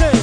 Oye.